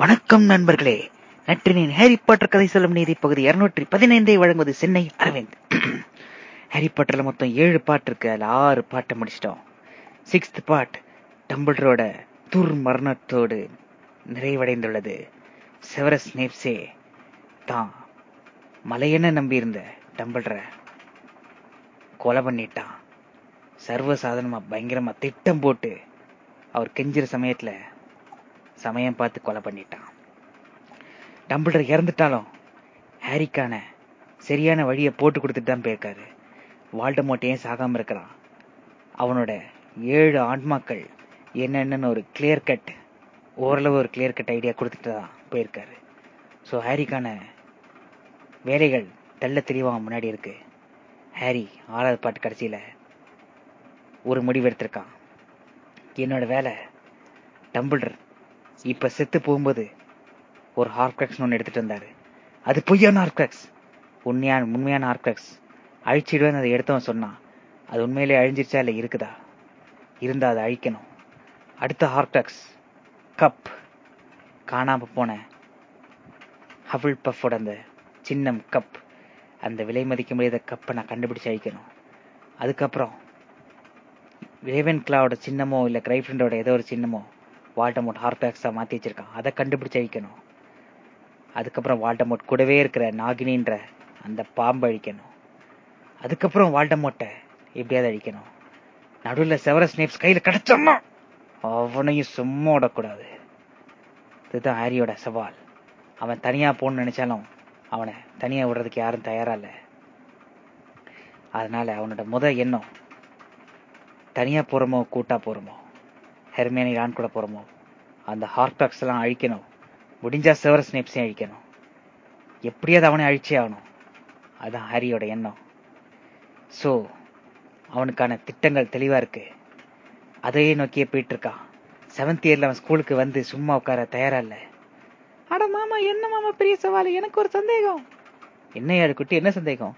வணக்கம் நண்பர்களே. நற்றினின் Harry Potter கதை சொல்லும் நீதி பகுதி இருநூற்றி பதினைந்தை வழங்குவது சென்னை அரவிந்த். ஹாரி பாட்டர்ல மொத்தம் ஏழு பாட்டு இருக்கு. அதுல ஆறு பாட்டை முடிச்சிட்டோம். சிக்ஸ்த் பாட் டம்பிள்டரோட துர் மரணத்தோடு நிறைவடைந்துள்ளது. செவரஸ் நேப்ஸே தான் மலையென நம்பியிருந்த டம்பிள்டரை கொலை பண்ணிட்டான் சர்வ சாதனமா பயங்கரமா திட்டம் போட்டு அவர் கெஞ்சிற சமயத்துல சமயம் பார்த்து கொலை பண்ணிட்டான். டம்பிளர் இறந்துட்டாலும் ஹாரிக்கான சரியான வழியை போட்டு கொடுத்துட்டு தான் போயிருக்காரு. வால்டமோட் ஏன் சாகாம இருக்கிறான். அவனோட ஏழு ஆன்மாக்கள் என்னென்னு ஒரு கிளியர் கட் ஓரளவு ஒரு கிளியர் கட் ஐடியா கொடுத்துட்டு தான் போயிருக்காரு. ஸோ ஹாரிக்கான வேலைகள் தெள்ள தெளிவாக முன்னாடி இருக்கு. ஹாரி ஆறாவது பாட்டு கடைசியில ஒரு முடிவு எடுத்திருக்கான். என்னோட வேலை டம்பிள்டர் இப்ப செத்து போகும்போது ஒரு ஹார்க்ரக்ஸ் ஒன்று எடுத்துட்டு வந்தார். அது பொய்யான ஹார்க்ரக்ஸ் உண்மையான உண்மையான ஹார்க்ரக்ஸ் அழிச்சிடுவேன் அதை எடுத்தவன் சொன்னான் அது உண்மையிலே அழிஞ்சிருச்சா இல்லை இருக்குதா? இருந்தால் அதை அழிக்கணும். அடுத்த ஹார்க்ரக்ஸ் கப். காணாம போன ஹஃபிள் பஃபோட அந்த சின்னம் கப். அந்த விலை மதிக்க முடியாத கப்பை நான் கண்டுபிடிச்சு அழிக்கணும். அதுக்கப்புறம் ரேவன் கிளாவோட சின்னமோ இல்லை கிரைஃப்ரெண்டோட ஏதோ ஒரு சின்னமோ வால்டமோட் ஹார்பேக்ஸா மாத்தி வச்சிருக்கான். அதை கண்டுபிடிச்சு அழிக்கணும். அதுக்கப்புறம் வால்டமோட் கூடவே இருக்கிற நாகினின்ற அந்த பாம்பு அழிக்கணும். அதுக்கப்புறம் வால்டமோட்டை எப்படியாவது அழிக்கணும். நடுவில் செவரஸ் ஸ்னேப்ஸ் கையில் கிடைச்சோம்னா அவனையும் சும்மா விடக்கூடாது. இதுதான் ஹாரியோட சவால். அவன் தனியா போகணும்னு நினைச்சாலும் அவனை தனியா விடுறதுக்கு யாரும் தயாரா இல்லை. அதனால அவனோட முத எண்ணம் தனியா போறோமோ கூட்டா போறோமோ ஹெர்மேனி ரான் கூட போறோமோ? அந்த ஹார்டாக்ஸ் எல்லாம் அழிக்கணும். முடிஞ்சா செவர ஸ்னேப்ஸையும் அழிக்கணும். எப்படியாவது அவனை அழிச்சே ஆகணும். அதுதான் ஹாரியோட எண்ணம். சோ அவனுக்கான திட்டங்கள் தெளிவா இருக்கு. அதையே நோக்கியே போயிட்டு இருக்கான். செவன்த் இயர்ல அவன் ஸ்கூலுக்கு வந்து சும்மா உட்கார தயாரா இல்ல. அட மாமா என்ன மாமா பெரிய சவால்? எனக்கு ஒரு சந்தேகம். என்ன குட்டி என்ன சந்தேகம்?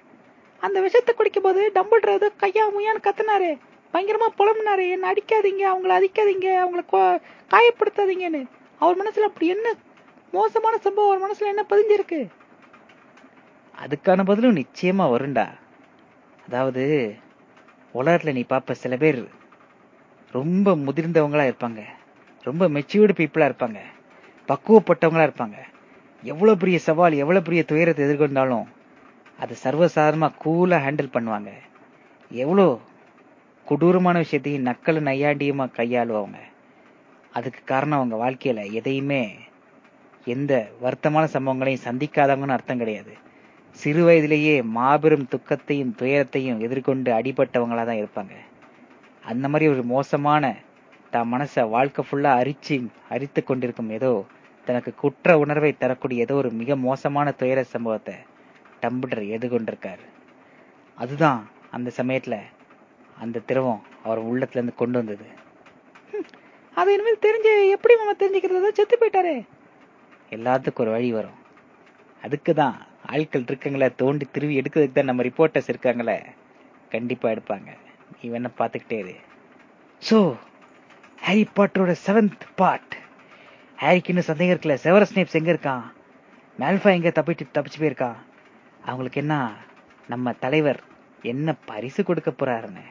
அந்த விஷத்தை குடிக்கும் போது டம்பிள்டர் கையா முயான்னு கத்துனாரு. பயங்கரமா புலம்புனாரு. என்ன அடிக்காதீங்க அவங்கள அடிக்காதீங்க அவங்கள காயப்படுத்தாதீங்கன்னு. அவர் மனசுல அப்படி என்ன மோசமான சம்பவம் அவர் மனசுல என்ன பதிஞ்சிருக்கு? அதுக்கான பதிலும் நிச்சயமா வரும்டா. அதாவது உலகத்துல நீ பாப்ப சில பேர் ரொம்ப முதிர்ந்தவங்களா இருப்பாங்க. ரொம்ப மெச்சூர்டு பீப்புளா இருப்பாங்க. பக்குவப்பட்டவங்களா இருப்பாங்க. எவ்வளவு பெரிய சவால் எவ்வளவு பெரிய துயரத்தை எதிர்கொண்டாலும் அது சர்வசாதாரணமா கூலா ஹேண்டில் பண்ணுவாங்க. எவ்வளோ கொடூரமான விஷயத்தையும் நக்கல் நையாண்டியுமா கையாளுவாங்க. அதுக்கு காரணம் அவங்க வாழ்க்கையில எதையுமே எந்த வருத்தமான சம்பவங்களையும் சந்திக்காதவங்கன்னு அர்த்தம் கிடையாது. சிறு வயதிலேயே மாபெரும் துக்கத்தையும் துயரத்தையும் எதிர்கொண்டு அடிபட்டவங்களா தான் இருப்பாங்க. அந்த மாதிரி ஒரு மோசமான தான் மனசை வாழ்க்கை ஃபுல்லா அரிச்சு அரித்து கொண்டிருக்கும் ஏதோ தனக்கு குற்ற உணர்வை தரக்கூடிய ஏதோ ஒரு மிக மோசமான துயர சம்பவத்தை டம்பிளர் எதிர்கொண்டிருக்காரு. அதுதான் அந்த சமயத்துல அந்த திரவம் அவர் உள்ளத்துல இருந்து கொண்டு வந்தது. அது இனிமேல் தெரிஞ்சு எப்படி மாமா தெரிஞ்சுக்கிறது செத்து போயிட்டாரே. எல்லாத்துக்கும் ஒரு வழி வரும். அதுக்கு தான் ஆட்கள் இருக்காங்களே தோண்டி திருவி எடுக்கிறதுக்கு தான் நம்ம ரிப்போர்ட்டர்ஸ் இருக்காங்களே. கண்டிப்பா எடுப்பாங்க. நீ வேணா பாத்துக்கிட்டே இரு. சோ ஹாரி பாட்டரோட செவன்த் பார்ட் ஹாரிக்கு இன்னும் சந்தேகம் இருக்குல்ல? செவர ஸ்னேப்ஸ் எங்க இருக்கான்? மேல்ஃபா எங்க தப்பிட்டு தப்பிச்சு போயிருக்கான்? அவங்களுக்கு என்ன நம்ம தலைவர் என்ன பரிசு கொடுக்க போறாருன்னு?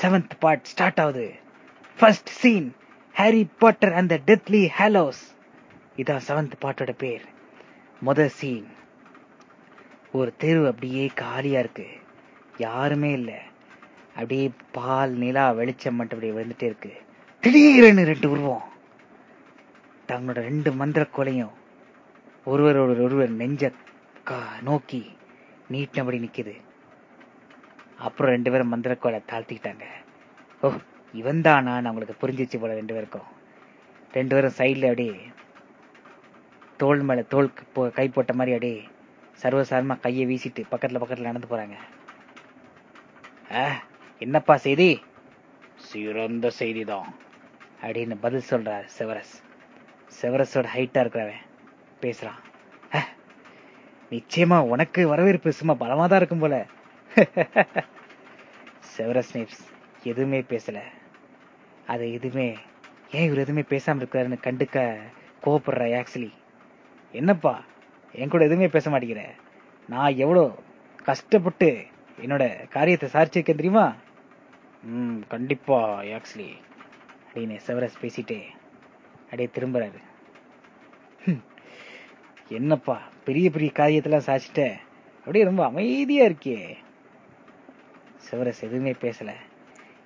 செவன்த் பார்ட் ஸ்டார்ட் ஆகுது. First scene Harry Potter and the Deathly Hallows இதான் செவன்த் பாட்டோட பேர். முத சீன் ஒரு தெரு அப்படியே காலியா இருக்கு. யாருமே இல்ல. அப்படியே பால் நிலா வெளிச்சம் மட்டும் அப்படியே விழுந்துட்டே இருக்கு. திடீரென்னு ரெண்டு உருவம். தங்களோட ரெண்டு மந்திர கொலையும் ஒருவரோட ஒருவர் நெஞ்ச நோக்கி நீட்டினபடி நிக்குது. அப்புறம் ரெண்டு பேரும் மந்திர கோலை தாழ்த்திக்கிட்டாங்க. ஓ இவன் தானா அவங்களுக்கு புரிஞ்சிச்சு போல ரெண்டு பேருக்கும். ரெண்டு பேரும் சைட்ல அப்படியே தோல் மேல தோல் கை போட்ட மாதிரி அப்படியே சர்வசாரமா கையை வீசிட்டு பக்கத்துல பக்கத்துல நடந்து போறாங்க. என்னப்பா செய்தி? சிறந்த செய்தி தான் அப்படின்னு பதில் சொல்றாரு செவரஸ். செவரஸோட ஹைட்டா இருக்கிறவன் பேசுறான். நிச்சயமா உனக்கு வரவேற்பு சும்மா பலமா தான் இருக்கும் போல. செவரஸ் நேப்ஸ் எதுவுமே பேசல. அது எதுவுமே ஏன் இவர் எதுவுமே பேசாம இருக்காருன்னு கண்டுக்க கோவப்படுற ஆக்சுவலி. என்னப்பா என் கூட எதுவுமே பேச மாட்டேங்கிற? நான் எவ்வளோ கஷ்டப்பட்டு என்னோட காரியத்தை சாரிச்சிருக்கேன் தெரியுமா? ம் கண்டிப்பா ஆக்சுவலி. அப்படின்னு செவரஸ் பேசிட்டே அப்படியே திரும்புறாரு. என்னப்பா பெரிய பெரிய காரியத்தெல்லாம் சாச்சிட்ட அப்படியே ரொம்ப அமைதியா இருக்கே. சிவரஸ் எதுவுமே பேசல.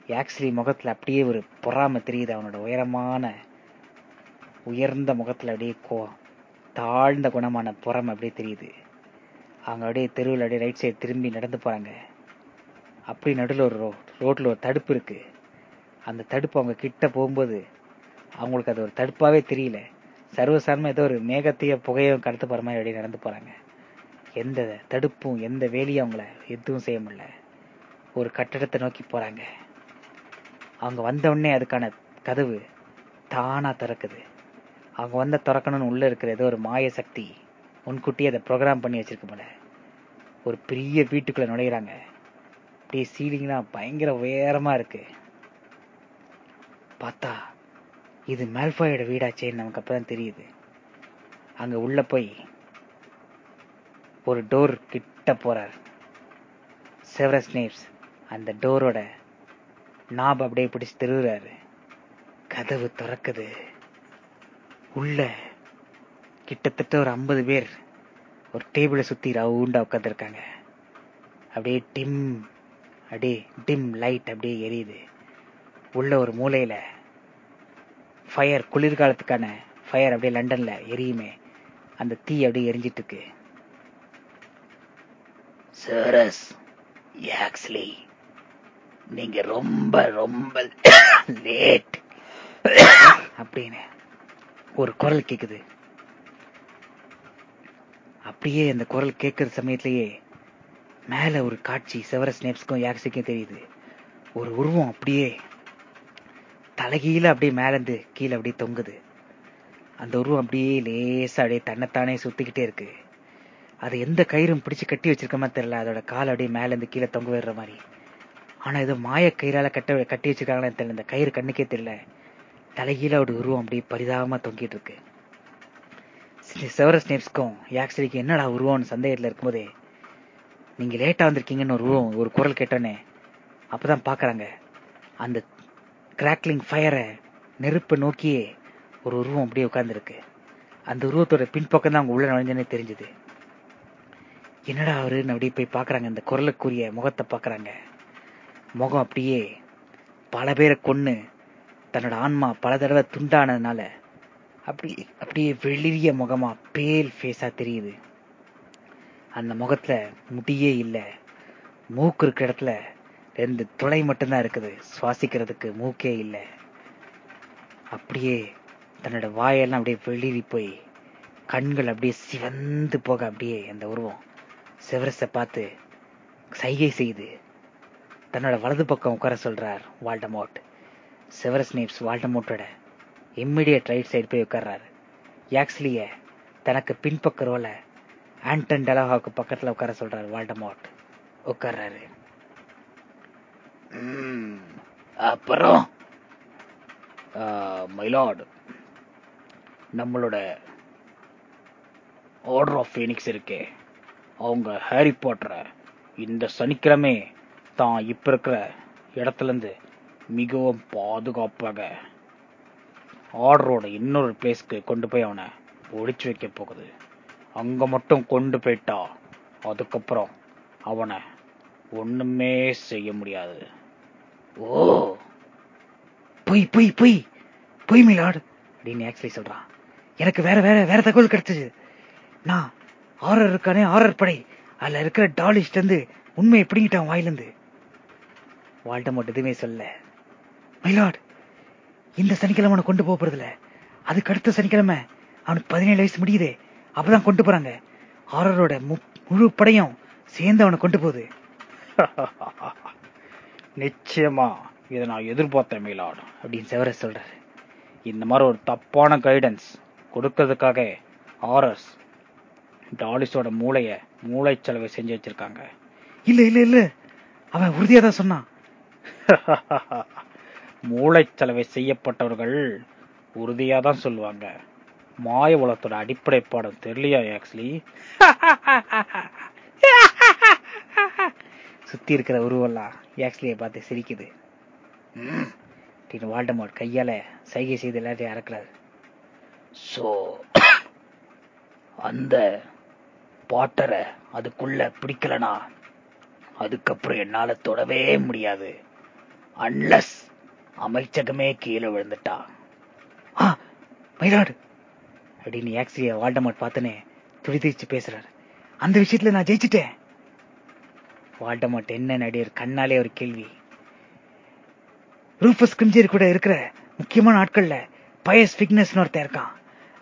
ஆக்சுவலி முகத்துல அப்படியே ஒரு பொறாம தெரியுது. அவனோட உயரமான உயர்ந்த முகத்துல அப்படியே கோ தாழ்ந்த குணமான பொறாம அப்படியே தெரியுது. அவங்க அப்படியே தெருவில் அப்படியே ரைட் சைடு திரும்பி நடந்து போறாங்க. அப்படி நடுவில் ஒரு ரோ ரோட்ல ஒரு தடுப்பு இருக்கு. அந்த தடுப்பு அவங்க கிட்ட போகும்போது அவங்களுக்கு அது ஒரு தடுப்பாவே தெரியல. சர்வசாரமா ஏதோ ஒரு மேகத்தையோ புகையோ கடத்து போற மாதிரி அப்படியே நடந்து போறாங்க. எந்த தடுப்பும் எந்த வேலையும் அவங்கள எதுவும் செய்ய முடியல. ஒரு கட்டடத்தை நோக்கி போறாங்க. அவங்க வந்த உடனே அதுக்கான கதவு தானா திறக்குது. அவங்க வந்த திறக்கணும்னு உள்ள இருக்கிற ஏதோ ஒரு மாய சக்தி முன்கூட்டியே அதை ப்ரோக்ராம் பண்ணி வச்சிருக்க போல. ஒரு பெரிய வீட்டுக்குள்ள நுழையிறாங்க. அப்படியே சீலிங்லாம் பயங்கர உயரமா இருக்கு. பார்த்தா இது மேல்ஃபாயோட வீடாச்சேன்னு நமக்கு அப்பதான் தெரியுது. அங்க உள்ள போய் ஒரு டோர் கிட்ட போறார். செவரஸ் நேப்ஸ் அந்த டோரோட நாப் அப்படியே பிடிச்சு திருவுறாரு கதவு திறக்குது. உள்ள கிட்டத்தட்ட ஒரு ஐம்பது பேர் ஒரு டேபிளை சுத்தி ரவுண்டா உட்காந்துருக்காங்க அப்படியே டிம் அப்படியே டிம் லைட் அப்படியே எரியுது. உள்ள ஒரு மூலையில ஃபயர் குளிர்காலத்துக்கான ஃபயர் அப்படியே லண்டன்ல எரியுமே. அந்த தீ அப்படியே எரிஞ்சிட்டு இருக்கு. சரஸ் ஆக்சுவலி நீங்க ரொம்ப ரொம்ப லேட் அப்படின்னு ஒரு குரல் கேக்குது. அப்படியே அந்த குரல் கேட்கிற சமயத்திலேயே மேல ஒரு காட்சி செவர ஸ்னேப்ஸ்க்கும் யாக்ஸிக்கும் தெரியுது. ஒரு உருவம் அப்படியே தலைகீழ அப்படியே மேலேந்து கீழே அப்படியே தொங்குது. அந்த உருவம் அப்படியே லேசா அப்படியே தன்னைத்தானே சுத்திக்கிட்டே இருக்கு. அது எந்த கயிறும் பிடிச்சு கட்டி வச்சிருக்க மாதிரி தெரியல. அதோட கால் அப்படியே மேல இருந்து கீழே தொங்க விடுற மாதிரி. ஆனா இது மாய கயிறால கட்ட கட்டி வச்சிருக்காங்கன்னு தெரியல. இந்த கயிறு கண்ணுக்கே தெரியல. தலைகீழ ஒரு உருவம் அப்படியே பரிதாபமா தொங்கிட்டு இருக்கு. செவரஸ் நேப்ஸ்க்கும் யாக்ஸலிக்கு என்னடா உருவம்னு சந்தேகத்துல இருக்கும்போதே நீங்க லேட்டா வந்திருக்கீங்கன்னு ஒரு உருவம் ஒரு குரல் கேட்டோன்னே அப்பதான் பாக்குறாங்க. அந்த கிராக்லிங் ஃபயரை நெருப்பை நோக்கியே ஒரு உருவம் அப்படியே உட்கார்ந்துருக்கு. அந்த உருவத்தோட பின்பக்கம் தான் அவங்க உள்ள நுழைஞ்சனே தெரிஞ்சது. என்னடா அவருன்னு அப்படியே போய் பாக்குறாங்க. அந்த குரலுக்குரிய முகத்தை பாக்குறாங்க. முகம் அப்படியே பல பேரை கொன்னு தன்னோட ஆன்மா பல தடவை துண்டானதுனால அப்படி அப்படியே வெளிரிய முகமா பேல் ஃபேஸா தெரியுது. அந்த முகத்துல முடியே இல்லை. மூக்கு இருக்கிற இடத்துல ரெண்டு துளை மட்டும்தான் இருக்குது. சுவாசிக்கிறதுக்கு மூக்கே இல்லை. அப்படியே தன்னோட வாயெல்லாம் அப்படியே வெளிரி போய் கண்கள் அப்படியே சிவந்து போக அப்படியே அந்த உருவம் சிவரசை பார்த்து சைகை செய்து தன்னோட வலது பக்கம் உட்கார சொல்றார் வால்டமோட். செவரஸ் நீப்ஸ் வால்டமோட்டோட இம்மிடியட் ரைட் சைடு போய் உட்கார்றாரு. யாக்ஸ்லிய தனக்கு பின்பக்க ரோல ஆண்டன் டெலஹாவுக்கு பக்கத்துல உட்கார சொல்றாரு வால்டமோட். உட்கார்றாரு. அப்புறம் மயிலாடு நம்மளோட ஆர்டர் ஆஃப் ஃபீனிக்ஸ் இருக்கே. அவங்க ஹாரி பாட்டரை இந்த சனிக்கிழமை தான் இப்ப இருக்கிற இடத்துல இருந்து மிகவும் பாதுகாப்பாக ஆர்டரோட இன்னொரு பிளேஸ்க்கு கொண்டு போய் அவனை ஒழிச்சு வைக்க போகுது. அங்க மட்டும் கொண்டு போயிட்டா அதுக்கப்புறம் அவனை ஒண்ணுமே செய்ய முடியாது. ஓ! பொய் பொய் பொய் பொய் மிலாடு அப்படின்னு ஆக்சுவலி சொல்றான். எனக்கு வேற வேற வேற தகவல் கிடைச்சது. நான் ஆரர் இருக்கானே ஆரர் படை. அதுல இருக்கிற டாலிஸ்ட் வந்து உண்மையை பிடிங்கிட்டான் வாயிலிருந்து. வால்டமோட் எதுவுமே சொல்ல மைலாட் இந்த சனிக்கிழமை அவனை கொண்டு போக போறதில்ல. அதுக்கு அடுத்த சனிக்கிழமை அவனுக்கு பதினேழு வயசு முடியுதே. அப்பதான் கொண்டு போறாங்க. ஆரரோட முழு படையும் சேர்ந்து அவனை கொண்டு போகுது. நிச்சயமா இதை நான் எதிர்பார்த்தேன் மேலாட் அப்படின்னு செவர சொல்றாரு. இந்த மாதிரி ஒரு தப்பான கைடன்ஸ் கொடுக்கறதுக்காக ஆர்எஸ் டாலிஸோட மூளைய மூளைச்சலவை செஞ்சு வச்சிருக்காங்க. இல்ல இல்ல இல்ல. அவன் உறுதியா தான் சொன்னான். மூளைச்சலவை செய்யப்பட்டவர்கள் உறுதியாக தான் சொல்லுவாங்க. மாய உலகத்தோட அடிப்படை பாடம் தெரியலையா ஆக்சுவலி சுத்தி இருக்கிற உருவெல்லாம் ஆக்சுவலியை பார்த்து சிரிக்குது. அப்படின்னு வால்டமோட் கையால சைகை செய்து எல்லாத்தையும் அறக்கிறாரு. சோ அந்த பாட்டரை அதுக்குள்ள பிடிக்கலனா அதுக்கப்புறம் என்னால தொடவே முடியாது. அன்லஸ் அமைச்சகமே கீழே விழுந்துட்டா. ஆ மயிலாடு. அப்படின்னு ஆக்சிய வால்டமாட் பார்த்தனே துடிதிச்சு பேசுறாரு. அந்த விஷயத்துல நான் ஜெயிச்சிட்டேன். வால்டமாட் என்ன நடிகர் கண்ணாலே ஒரு கேள்வி. ரூபஸ் கிரிஞ்சர் கூட இருக்கிற முக்கியமான ஆட்கள்ல பயஸ் ஃபிட்னஸ் ஒருத்தன் இருக்கான்.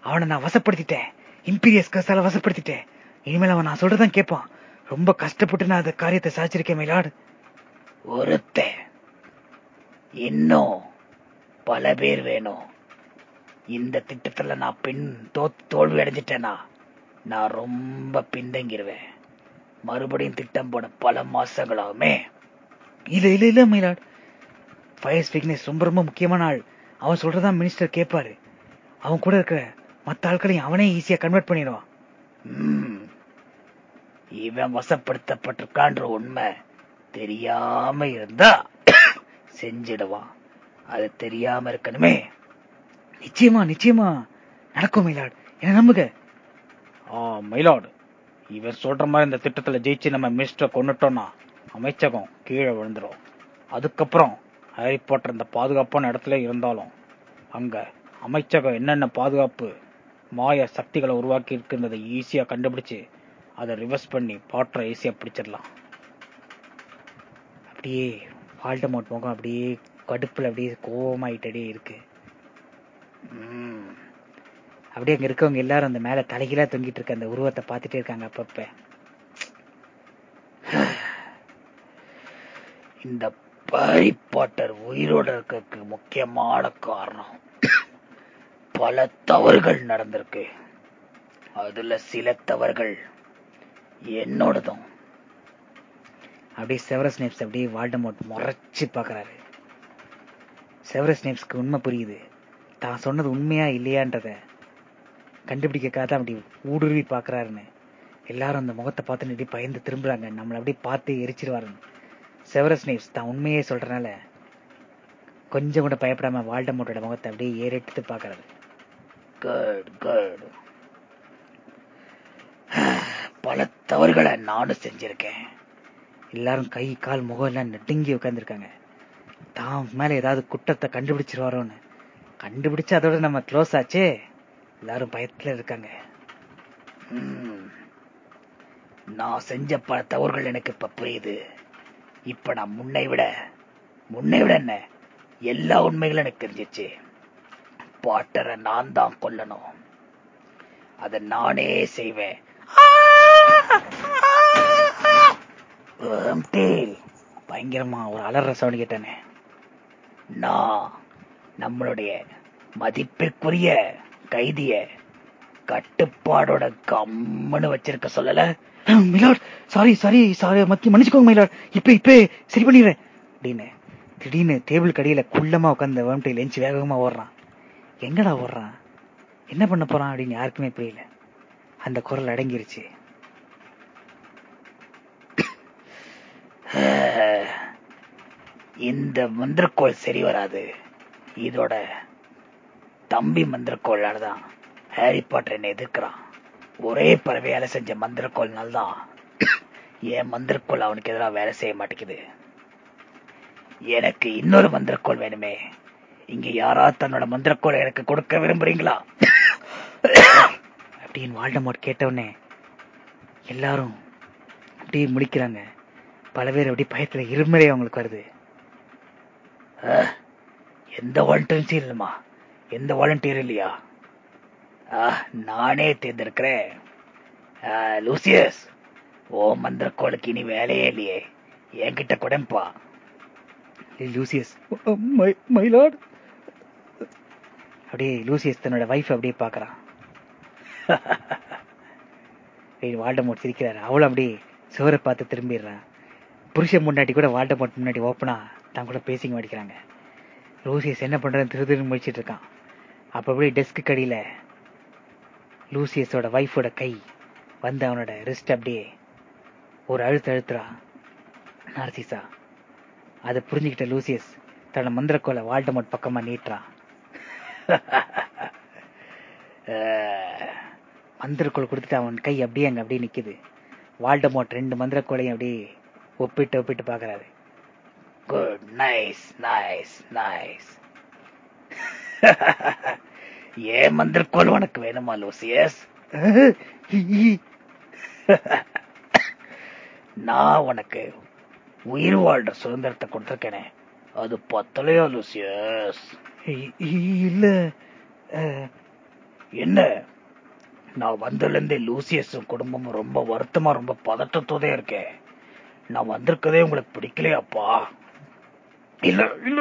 அவனை நான் வசப்படுத்திட்டேன். இம்பீரியஸ் கசால வசப்படுத்திட்டேன். இனிமேல் அவன் நான் சொல்றதான் கேட்பான். ரொம்ப கஷ்டப்பட்டு நான் அந்த காரியத்தை சாதிச்சிருக்கேன் மயிலாடு. ஒருத்தன். இன்னும் பல பேர் வேணும். இந்த திட்டத்துல நான் பின் தோ தோல்வி அடைஞ்சிட்டேனா? நான் ரொம்ப பின்தங்கிருவேன். மறுபடியும் திட்டம் போட பல மாசங்கள் ஆகுமே இல்ல இல்ல இல்ல மயிலாட். ஃபயர்ஸ் ஃபிட்னஸ் ரொம்ப ரொம்ப முக்கியமான ஆள். அவன் சொல்றதான் மினிஸ்டர் கேட்பாரு அவன் கூட இருக்கிற மத்த ஆட்களையும் அவனே ஈஸியா கன்வெர்ட் பண்ணிடுவான். இவன் வசப்படுத்தப்பட்டிருக்கான்ற உண்மை தெரியாம இருந்தா செஞ்சிடுவான் அது தெரியாம இருக்கணுமே. நிச்சயமா நிச்சயமா. நடக்கும் மயிலாடு என்ன நம்புக? ஆ மயிலாடு இவர் சொல்ற மாதிரி இந்த திட்டத்துல ஜெயிச்சு நம்ம மினிஸ்டரை கொண்டுட்டோம்னா அமைச்சகம் கீழே விழுந்துரும். அதுக்கப்புறம் ஹாரி பாட்டர் இந்த பாதுகாப்பான இடத்துல இருந்தாலும் அங்க அமைச்சகம் என்னென்ன பாதுகாப்பு மாய சக்திகளை உருவாக்கி இருக்குன்றதை ஈஸியா கண்டுபிடிச்சு அதை ரிவர்ஸ் பண்ணி பாட்டரை ஈஸியா பிடிச்சிடலாம். அப்படியே வால்டமோட் முகம் அப்படியே கடுப்புல அப்படியே கோவமாயிட்டே இருக்கு. அப்படியே அங்க இருக்கவங்க எல்லாரும் அந்த மேல தலைகீழா தொங்கிட்டு இருக்க அந்த உருவத்தை பார்த்துட்டே இருக்காங்க அப்பப்ப. இந்த பாரி பாட்டர் உயிரோட இருக்கிறதுக்கு முக்கியமான காரணம் பல தவறுகள் நடந்திருக்கு. அதுல சில தவறுகள் என்னோடதும். அப்படியே செவரஸ் நேப்ஸ் அப்படியே வால்டமோட் முறைச்சு பாக்குறாரு செவரஸ் நேப்ஸ்க்கு உண்மை புரியுது. தான் சொன்னது உண்மையா இல்லையான்றத கண்டுபிடிக்கக்காக தான் அப்படி ஊடுருவி பார்க்கறாருன்னு. எல்லாரும் அந்த முகத்தை பார்த்து இப்படி பயந்து திரும்புறாங்க. நம்மளை அப்படியே பார்த்து எரிச்சிருவாருன்னு. செவரஸ் நேப்ஸ் தான் உண்மையே சொல்றனால கொஞ்சம் கூட பயப்படாம வால்டமோட்டோட முகத்தை அப்படியே ஏறெடுத்து பாக்குறாரு குட் குட் பல தவறுகளை நானும் செஞ்சிருக்கேன். எல்லாரும் கை கால் முகம் எல்லாம் நெடுங்கி உட்கார்ந்துருக்காங்க. தான் மேல ஏதாவது குற்றத்தை கண்டுபிடிச்சிருவாரோன்னு. கண்டுபிடிச்சு அதோட நம்ம க்ளோஸ் ஆச்சே. எல்லாரும் பயத்துல இருக்காங்க. நான் செஞ்ச பல தவறுகள் எனக்கு இப்ப புரியுது. இப்ப நான் முன்னை விட முன்னை விட என்ன? எல்லா உண்மைகளும் எனக்கு தெரிஞ்சிச்சு. பாட்டரை நான் தான் கொல்லணும். அதை நானே செய்வேன். பயங்கரமா ஒரு அலற சவுண்ட் கேட்டானே. நான் நம்மளுடைய மதிப்பிற்குரிய கைதிய கட்டுப்பாடோட கம்முன்னு வச்சிருக்க சொல்லல. மிலாட் சாரி சாரி சாரி மத்தி மன்னிச்சுக்கோங்க மிலாட் இப்ப இப்ப சரி பண்ணிடுறேன். அப்படின்னு திடீர்னு டேபிள் கடியில குள்ளமா உட்காந்து வேம்டையில் எஞ்சி வேகமா ஓடுறான். எங்கடா ஓடுறான்? என்ன பண்ண போறான் அப்படின்னு யாருக்குமே புரியல. அந்த குரல் அடங்கிருச்சு. இந்த மந்திரக்கோள் சரி வராது. இதோட தம்பி மந்திரக்கோளால தான் ஹாரி பாட்டர் என்னை எதிர்க்கிறான். ஒரே பறவையால செஞ்ச மந்திரக்கோள்னால தான் என் மந்திரக்கோள் அவனுக்கு எதிராக வேலை செய்ய மாட்டேங்குது. எனக்கு இன்னொரு மந்திரக்கோள் வேணுமே. இங்க யாராவது தன்னோட மந்திரக்கோளை எனக்கு கொடுக்க விரும்புறீங்களா? அப்படின்னு வால்டமோட் கேட்டவுடனே எல்லாரும் அப்படியே முடிக்கிறாங்க பல பேர் அப்படி பயத்துல இருமலே அவங்களுக்கு வருது. எந்த வாலண்டியர்ஸும் இல்லைம்மா. எந்த வாலண்டியர் இல்லையா? நானே தேர்ந்தெடுக்கிறேன். லூசியஸ் ஓ மந்திரக்கோளுக்கு இனி வேலையே இல்லையே. என்கிட்ட கூடப்பா. லூசியஸ் மயிலாட் அப்படியே லூசியஸ் தன்னோட வைஃப் அப்படியே பாக்குறான் வால்டமோட் சிரிக்கிறாரு. அவளும் அப்படியே சுவரை பார்த்து திரும்பிடுறான். புருஷன் முன்னாடி கூட வால்டமோட் முன்னாடி ஓப்பனா தான் கூட பேசிங்க மாட்டிக்கிறாங்க லூசியஸ் என்ன பண்ணுறதுன்னு திரு திருன்னு முடிச்சிட்டு இருக்கான். அப்ப அப்படியே டெஸ்க் கடியில லூசியஸோட வைஃபோட கை வந்து அவனோட ரிஸ்ட் அப்படியே ஒரு அழுத்து அழுத்துறா. நார்சிசா அதை புரிஞ்சுக்கிட்ட லூசியஸ் தன்னோட மந்திரக்கோலை வால்டமோட் பக்கமா நீட்டுறான் மந்திரக்கோள் கொடுத்துட்டு அவன் கை அப்படியே அங்க அப்படியே நிக்குது. வால்டமோட் ரெண்டு மந்திரக்கோளையும் அப்படியே ஒப்பிட்டு ஒப்பிட்டு பாக்குறாரு குட் நைஸ் நைஸ் நைஸ் ஏன் மந்திரக்கோள் உனக்கு வேணுமா லூசியஸ்? நான் உனக்கு உயிர் வாழ்ற சுதந்திரத்தை கொடுத்துருக்கேனே. அது பத்தலையா லூசியஸ்? இல்ல என்ன? நான் வந்ததுலேருந்தே லூசியஸும் குடும்பமும் ரொம்ப வருத்தமா ரொம்ப பதட்டத்தோதே இருக்கேன் நான் வந்திருக்கதே உங்களுக்கு பிடிக்கலையாப்பா? இல்ல இல்ல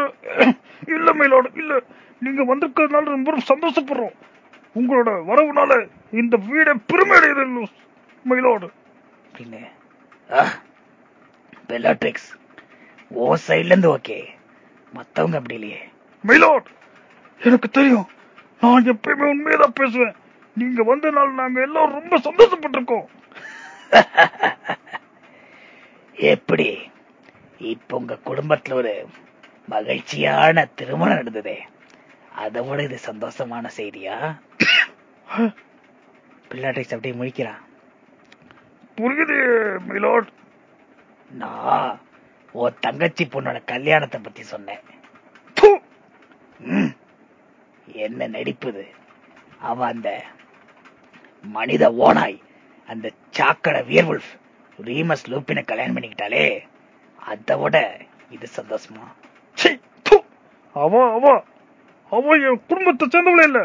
இல்ல மேலோடு இல்ல. நீங்க வந்திருக்கிறதுனால ரொம்ப சந்தோஷப்படுறோம். உங்களோட வரவுனால இந்த வீடை பெருமையடையுது மயிலோடு அப்படின்னு பெல்லாட்ரிக்ஸ் ஓ சைட்ல இருந்து ஓகே மத்தவங்க அப்படி இல்லையே. மயிலோட் எனக்கு தெரியும். நான் எப்பயுமே உண்மையதான் பேசுவேன். நீங்க வந்தனால நாங்க எல்லாரும் ரொம்ப சந்தோஷப்பட்டிருக்கோம். எப்படி? இப்ப உங்க குடும்பத்துல ஒரு மகிழ்ச்சியான திருமணம் நடந்ததே. அதை விட இது சந்தோஷமான செய்தியா? பிள்ளாட்ரிக்ஸ் அப்படியே முழிக்கிறான் புரியுது மிலோட் நான் ஓ தங்கச்சி பொண்ணோட கல்யாணத்தை பத்தி சொன்னேன். என்ன நடிப்புது? அவ அந்த மனித ஓனாய் அந்த சாக்கடை வியர்வுல்ஃப் ரீமஸ் லூப்பினை கல்யாணம் பண்ணிக்கிட்டாலே அதை விட இது சந்தோஷமா? அவ அவ அவ என் குடும்பத்தை சேர்ந்தவளே இல்ல.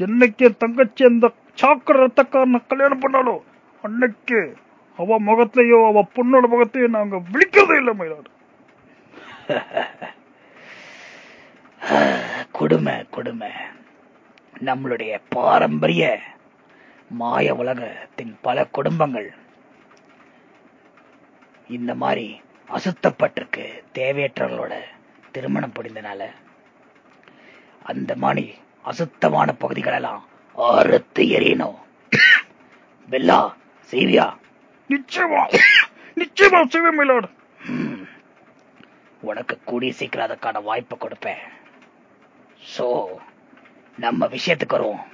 என்னைக்கு என் தங்கச்சி அந்த சாக்கடை ரத்தக்காரனை கல்யாணம் பண்ணாலும் அன்னைக்கு அவ முகத்தையோ அவ பொண்ணோட முகத்தையோ நாங்க விழிக்கிறதே இல்லை மயிலாடு. கொடுமை கொடுமை. நம்மளுடைய பாரம்பரிய மாய உலகத்தின் பல குடும்பங்கள் இந்த மாதிரி அசுத்தப்பட்டிருக்கு தேவையற்றவர்களோட திருமணம் புரிந்தனால. அந்த மாதிரி அசுத்தமான பகுதிகளெல்லாம் அறுத்து எறியணும். பெல்லா செய்வியா நிச்சயமா. நிச்சயமா செய்வேன் மயிலாடு உனக்கு கூடிய சீக்கிரம் அதுக்கான வாய்ப்பை கொடுப்பேன். சோ நம்ம விஷயத்துக்கு வருவோம்.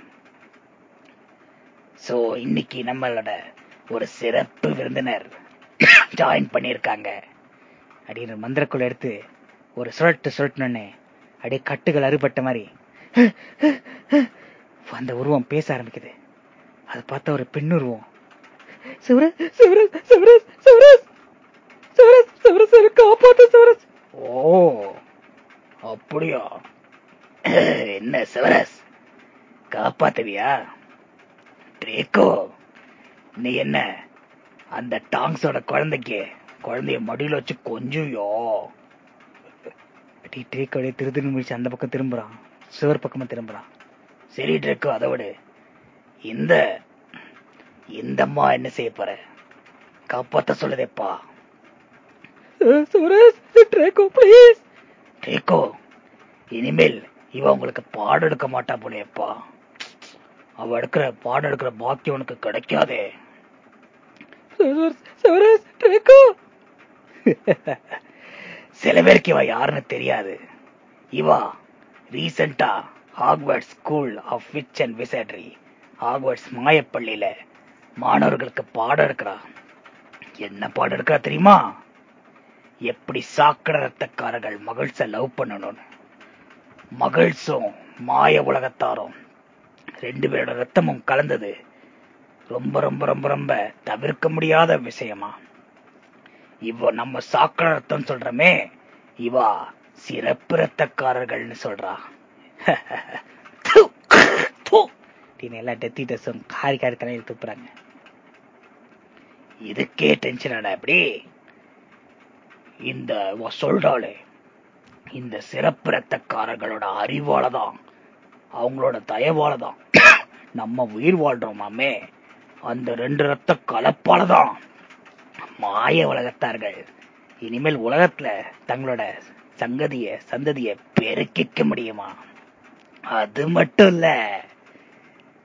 சோ இன்னைக்கு நம்மளோட ஒரு சிறப்பு விருந்தினர் ஜாயின் பண்ணியிருக்காங்க அப்படின்னு மந்திரக்குள்ள எடுத்து ஒரு சுழட்டு சுழட்டுனே அப்படியே கட்டுகள் அறுபட்ட மாதிரி அந்த உருவம் பேச ஆரம்பிக்குது. அது பார்த்தா ஒரு பெண்ணுருவம் சிவரஸ் சிவரஸ் சிவரஸ் சிவரஸ் சிவரஸ் ஓ அப்படியா? என்ன சிவரஸ் காப்பாத்துவியா? ட்ரேக்கோ நீ என்ன அந்த டாங்ஸோட குழந்தைக்கு குழந்தைய மடியில வச்சு கொஞ்சியோ ட்ரேக்கோடைய திரு திரு முடிச்சு அந்த பக்கம் திரும்புறான். சுவர் பக்கமா திரும்புறான். சரி ட்ரேக்கோ அதை விடு. இந்த இந்த அம்மா என்ன செய்ய போற? காப்பாத்த சொல்லுதேப்பா. சுரேஷ் ட்ரேக்கோ ப்ளீஸ். ட்ரேக்கோ இனிமேல் இவ உங்களுக்கு பாடம் எடுக்க மாட்டா போலேப்பா அவ எடுக்கிற பாடம் எடுக்கிற பாக்கியம் உனக்கு கிடைக்காதே. சில பேருக்கு இவ யாருன்னு தெரியாது. இவா ரீசெண்டா Hogwart school of witch and wizardry Hogwarts மாயப்பள்ளியில மாணவர்களுக்கு பாடம் எடுக்கிறா. என்ன பாடம் எடுக்கிறா தெரியுமா? எப்படி சாக்கடை ரத்தக்காரர்கள் மகிழ்ச்ச லவ் பண்ணணும்னு. மகிழ்ச்சும் மாய உலகத்தாரும் ரெண்டு பேரோட ரத்தமும் கலந்தது. ரொம்ப ரொம்ப ரொம்ப ரொம்ப தவிர்க்க முடியாத விஷயமா? இவ நம்ம சாக்கடை ரத்தம் சொல்றமே இவா சிறப்பு ரத்தக்காரர்கள்னு சொல்றா எல்லா டெத்திட்டஸும் காரி காரி தலையில் துப்புறாங்க. இதுக்கே டென்ஷன் ஆடா எப்படி இந்த சொல்றாளே இந்த சிறப்பு ரத்தக்காரர்களோட அறிவாலதான் அவங்களோட தயவாலதான் நம்ம உயிர் வாழ்றோமாமே அந்த ரெண்டு ரத்த கலப்பாலதான் மாய உலகத்தார்கள். இனிமேல் உலகத்துல தங்களோட சங்கதிய சந்ததிய பெருக்கிக்க முடியுமா? அது மட்டும் இல்ல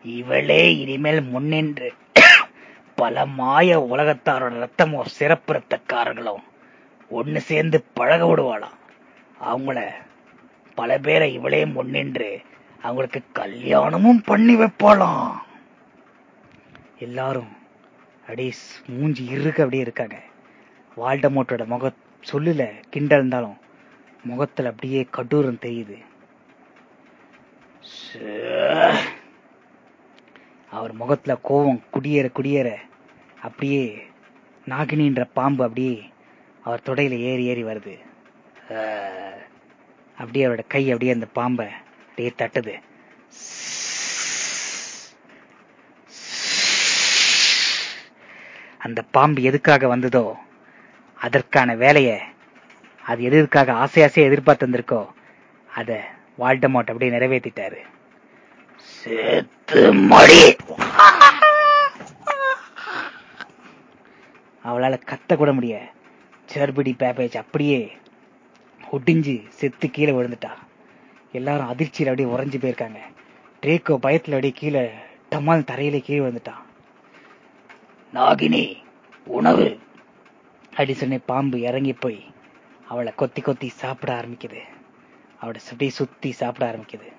இவளே இனிமேல் முன்னின்று பல மாய உலகத்தாரோட ரத்தமும் சிறப்பு ரத்தக்காரர்களும் ஒண்ணு சேர்ந்து பழக விடுவாளாம் அவங்கள பல பேரை இவளே முன்னின்று அவங்களுக்கு கல்யாணமும் பண்ணி வைப்பாளாம். எல்லாரும் அப்படியே மூஞ்சி இருக்கு அப்படியே இருக்காங்க. வால்டமோட்டோட முக சொல்லுல கிண்டல் இருந்தாலும் முகத்துல அப்படியே கடூரம் தெரியுது. அவர் முகத்துல கோபம் குடியேற குடியேற அப்படியே நாகினின்ற பாம்பு அப்படியே அவர் தொடையில ஏறி ஏறி வருது. அப்படியே அவரோட கை அப்படியே அந்த பாம்பை அப்படியே தட்டுது. அந்த பாம்பு எதுக்காக வந்ததோ அதற்கான வேலையை அது எதுக்காக ஆசை ஆசையா எதிர்பார்த்து வந்திருக்கோ அத வால்டமோட் அப்படியே நிறைவேற்றிட்டாரு. செத்து மடி! அவளால கத்த கூட முடிய சேர்பிடி பேப்பேஜ் அப்படியே ஒடிஞ்சு செத்து கீழே விழுந்துட்டா. எல்லாரும் அதிர்ச்சியில் அப்படியே உறைஞ்சு போயிருக்காங்க. ட்ரேக்கோ பயத்துல அப்படியே கீழே டமால் தரையில கீழே விழுந்துட்டான் நாகினி உணவு. அப்படி சொன்ன பாம்பு இறங்கி போய் அவளை கொத்தி கொத்தி சாப்பிட ஆரம்பிக்குது. அவளை சுட்டி சுத்தி சாப்பிட ஆரம்பிக்குது.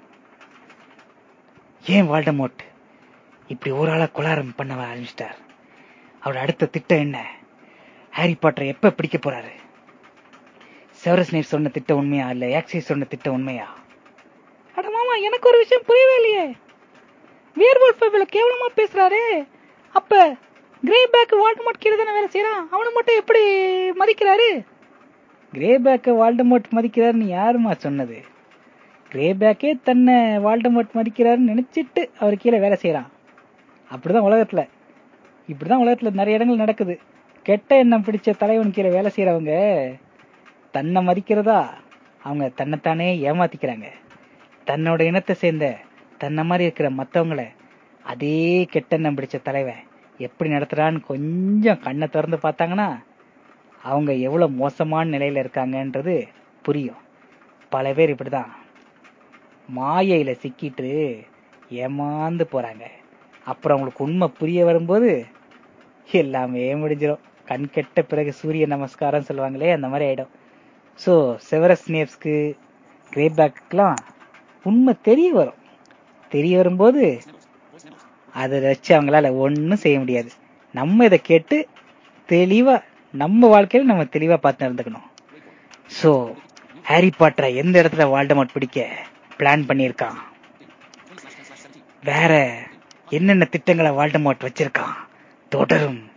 ஏன் வால்டமோட் இப்படி ஒரு ஆளா குலாரம் பண்ண ஆரம்பிச்சிட்டார்? அவரோட அடுத்த திட்டம் என்ன? ஹாரி பாட்டரை எப்ப பிடிக்க போறாரு? செவரஸ் நேர் சொன்ன திட்டம் உண்மையா இல்ல ஆக்சிஸ் சொன்ன திட்டம் உண்மையா? அட மாமா எனக்கு ஒரு விஷயம் புரியவே இல்லையே. வியர்வோல்ஃப் கேவலமா பேசுறாரு. அப்ப கிரே பேக் வால்டமோட் கீழே தானே வேலை செய்யறான்? அவனை மட்டும் எப்படி மதிக்கிறாரு? கிரே பேக்க வால்டமோட் மதிக்கிறாருன்னு யாருமா சொன்னது? கிரே பேக்கே தன்னை வால்டமோட் மதிக்கிறாருன்னு நினைச்சிட்டு அவர் கீழே வேலை செய்யறான். அப்படிதான் உலகத்துல. இப்படிதான் உலகத்துல நிறைய இடங்கள் நடக்குது. கெட்ட எண்ணம் பிடிச்ச தலைவன் கீழே வேலை செய்யறவங்க தன்னை மதிக்கிறதா? அவங்க தன்னைத்தானே ஏமாத்திக்கிறாங்க. தன்னோட இனத்தை சேர்ந்த தன்னை மாதிரி இருக்கிற மத்தவங்கள அதே கெட்டெண்ணம் பிடிச்ச தலைவன் எப்படி நடத்துறான்னு கொஞ்சம் கண்ணை திறந்து பார்த்தாங்கன்னா அவங்க எவ்வளவு மோசமான நிலையில இருக்காங்கன்றது புரியும். பல பேர் இப்படிதான். மாயையில சிக்கிட்டு ஏமாந்து போறாங்க. அப்புறம் அவங்களுக்கு உண்மை புரிய வரும்போது எல்லாமே முடிஞ்சிடும் கண் கெட்ட பிறகு சூரிய நமஸ்காரம் சொல்லுவாங்களே அந்த மாதிரி ஆயிடும். சோ செவரஸ் நேப்ஸ்க்கு கிரேபேக்லாம் உண்மை தெரிய வரும். தெரிய வரும்போது அதை வச்சு அவங்களால ஒன்னும் செய்ய முடியாது. நம்ம இதை கேட்டு தெளிவா நம்ம வாழ்க்கையில நம்ம தெளிவா பார்த்து நடந்துக்கணும். சோ ஹாரி பாட்டரை எந்த இடத்துல வால்டமோட் பிடிக்க பிளான் பண்ணியிருக்கான்? வேற என்னென்ன திட்டங்களை வால்டமோட் வச்சிருக்கான்? தொடரும்.